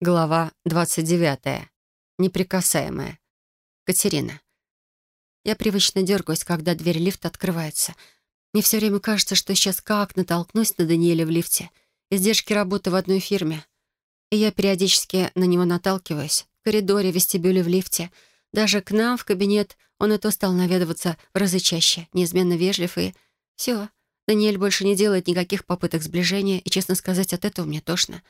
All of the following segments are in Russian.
Глава 29. Неприкасаемая. Катерина. Я привычно дергаюсь, когда дверь лифта открывается. Мне все время кажется, что сейчас как натолкнусь на Даниэля в лифте. Издержки работы в одной фирме. И я периодически на него наталкиваюсь. В коридоре, вестибюле, в лифте. Даже к нам в кабинет он и то стал наведываться в разы чаще, неизменно вежлив и... Все. Даниэль больше не делает никаких попыток сближения, и, честно сказать, от этого мне тошно.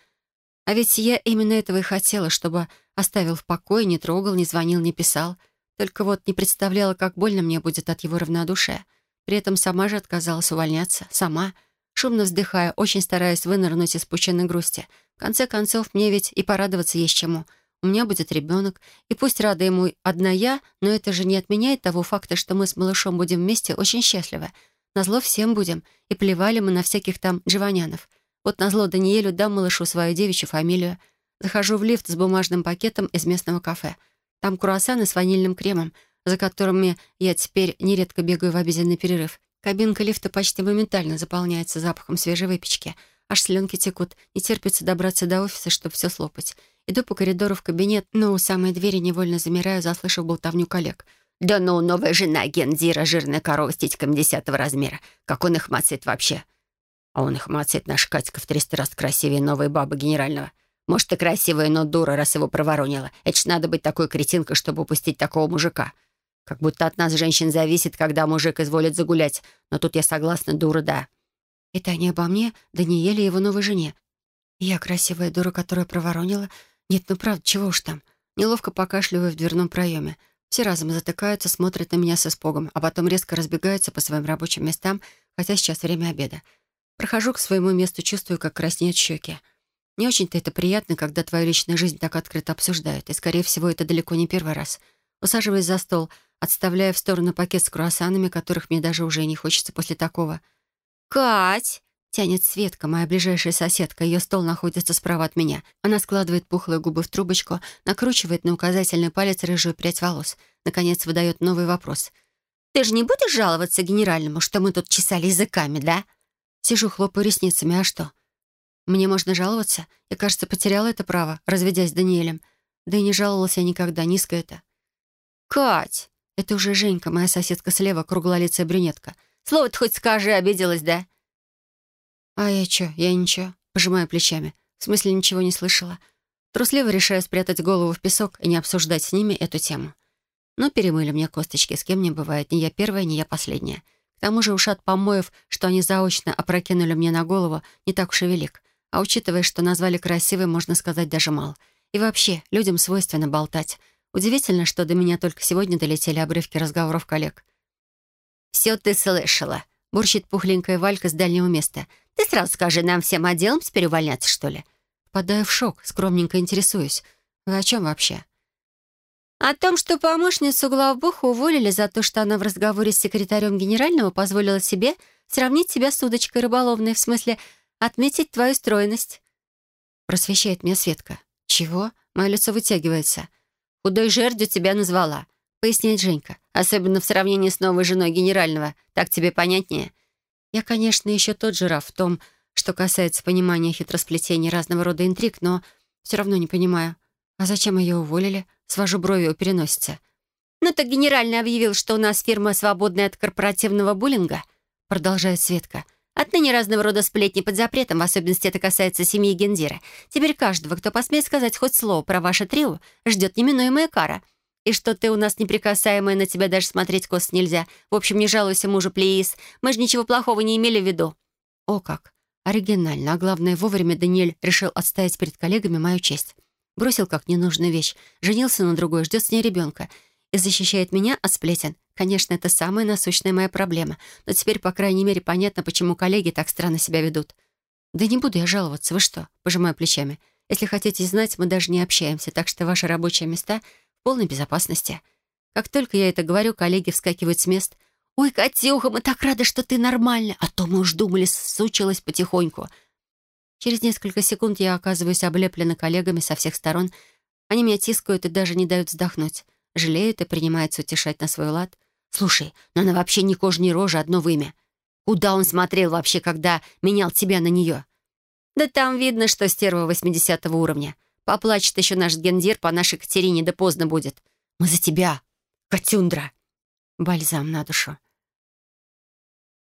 А ведь я именно этого и хотела, чтобы оставил в покое, не трогал, не звонил, не писал. Только вот не представляла, как больно мне будет от его равнодушия. При этом сама же отказалась увольняться. Сама. Шумно вздыхая, очень стараясь вынырнуть из пучины грусти. В конце концов, мне ведь и порадоваться есть чему. У меня будет ребенок, и пусть рада ему одна я, но это же не отменяет того факта, что мы с малышом будем вместе очень счастливы. Назло всем будем, и плевали мы на всяких там дживанянов. Вот назло Даниэлю дам малышу свою девичью фамилию. Захожу в лифт с бумажным пакетом из местного кафе. Там круассаны с ванильным кремом, за которыми я теперь нередко бегаю в обеденный перерыв. Кабинка лифта почти моментально заполняется запахом свежей выпечки. Аж слюнки текут, не терпится добраться до офиса, чтобы все слопать. Иду по коридору в кабинет, но у самой двери невольно замираю, заслышав болтовню коллег. «Да ну, новая жена Гендира, жирная корова с титьками десятого размера. Как он их мацает вообще?» А он их мацает, наш Катька в триста раз красивее новой бабы генерального. Может, и красивая, но дура, раз его проворонила. Это ж надо быть такой кретинкой, чтобы упустить такого мужика. Как будто от нас, женщин, зависит, когда мужик изволит загулять. Но тут я согласна, дура, да. Это не обо мне, Даниэле и его новой жене. Я красивая дура, которая проворонила. Нет, ну правда, чего уж там. Неловко покашливаю в дверном проеме. Все разом затыкаются, смотрят на меня с испугом, а потом резко разбегаются по своим рабочим местам, хотя сейчас время обеда. Прохожу к своему месту, чувствую, как краснеют щеки. Не очень-то это приятно, когда твою личную жизнь так открыто обсуждают, и, скорее всего, это далеко не первый раз. Усаживаясь за стол, отставляя в сторону пакет с круассанами, которых мне даже уже не хочется после такого. «Кать!» — тянет Светка, моя ближайшая соседка. Ее стол находится справа от меня. Она складывает пухлые губы в трубочку, накручивает на указательный палец рыжую прядь волос. Наконец выдает новый вопрос. «Ты же не будешь жаловаться генеральному, что мы тут чесали языками, да?» Сижу, хлопаю ресницами. А что? Мне можно жаловаться? Я, кажется, потеряла это право, разведясь с Даниэлем. Да и не жаловалась я никогда, низко это. «Кать!» Это уже Женька, моя соседка слева, круглолицая брюнетка. «Слово-то хоть скажи, обиделась, да?» «А я чё? Я ничего». Пожимаю плечами. В смысле, ничего не слышала. Трусливо решаю спрятать голову в песок и не обсуждать с ними эту тему. Но перемыли мне косточки, с кем не бывает. Ни я первая, ни я последняя. К тому же ушат помоев, что они заочно опрокинули мне на голову, не так уж и велик. А учитывая, что назвали красивой, можно сказать даже мало. И вообще, людям свойственно болтать. Удивительно, что до меня только сегодня долетели обрывки разговоров коллег. «Все ты слышала», — бурчит пухленькая Валька с дальнего места. «Ты сразу скажи, нам всем отделом теперь увольняться, что ли?» Впадаю в шок, скромненько интересуюсь. «Вы о чем вообще?» О том, что помощницу главбуха уволили за то, что она в разговоре с секретарем генерального позволила себе сравнить себя с удочкой рыболовной, в смысле отметить твою стройность. Просвещает меня Светка. Чего? Мое лицо вытягивается. Худой жердью тебя назвала, поясняет Женька. Особенно в сравнении с новой женой генерального. Так тебе понятнее? Я, конечно, еще тот жираф в том, что касается понимания хитросплетений разного рода интриг, но все равно не понимаю. А зачем ее уволили? Свожу брови у переносицы. «Ну так генеральный объявил, что у нас фирма свободная от корпоративного буллинга», продолжает Светка. «Отныне разного рода сплетни под запретом, в особенности это касается семьи Гендира. Теперь каждого, кто посмеет сказать хоть слово про ваше трио, ждет неминуемая кара. И что ты у нас неприкасаемая, на тебя даже смотреть кос нельзя. В общем, не жалуйся мужу, плиз. Мы же ничего плохого не имели в виду». О как! Оригинально, а главное, вовремя Даниэль решил отстоять перед коллегами мою честь. Бросил как ненужную вещь, женился на другой, ждет с ней ребенка и защищает меня от сплетен. Конечно, это самая насущная моя проблема, но теперь, по крайней мере, понятно, почему коллеги так странно себя ведут. «Да не буду я жаловаться, вы что?» — пожимаю плечами. «Если хотите знать, мы даже не общаемся, так что ваши рабочие места в полной безопасности». Как только я это говорю, коллеги вскакивают с мест. «Ой, Катюха, мы так рады, что ты нормальная, а то мы уж думали, сучилась потихоньку». Через несколько секунд я оказываюсь облеплена коллегами со всех сторон. Они меня тискают и даже не дают вздохнуть. Жалеют и принимаются утешать на свой лад. «Слушай, но она вообще ни кожи, ни рожи, одно вымя. Куда он смотрел вообще, когда менял тебя на нее?» «Да там видно, что стерва 80 уровня. Поплачет еще наш Гендир по нашей Катерине, да поздно будет. Мы за тебя, Катюндра!» Бальзам на душу.